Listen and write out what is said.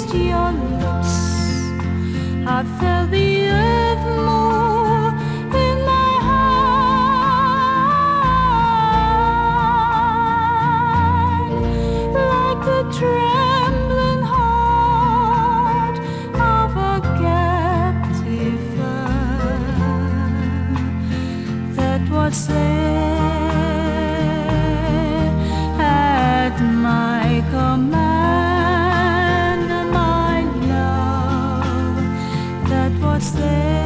kissed your lips, I felt the earth move in my heart like the trembling heart of a captive that was there. what's there.